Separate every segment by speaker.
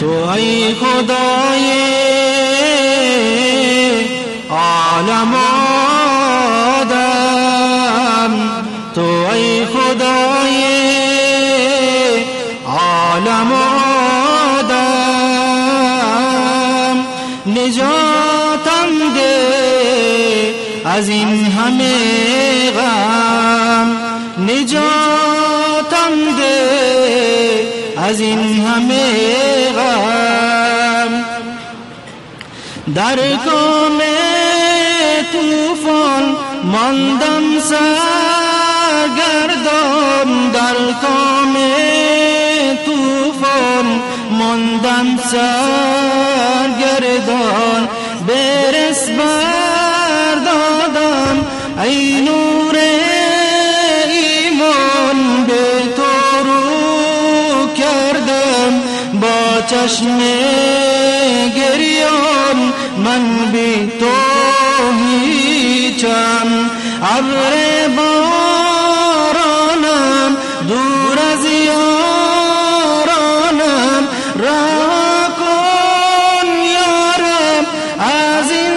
Speaker 1: تو ای خدای عالم آدم. تو ای خدای عالم آدم. نجاتم ده از این همه غم. از این همه غم. در کام توفان ماندم سرگردان. در کام توفان ماندم سرگردان. چشم گریان من بی تو هیچم ابر بارانم دور از یارانم. رها کن یارم از این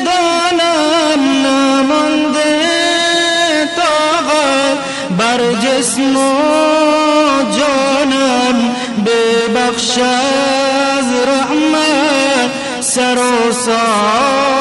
Speaker 1: زندانم نمانده طاقت. بر جسم ببخش از رحمت سر و سامان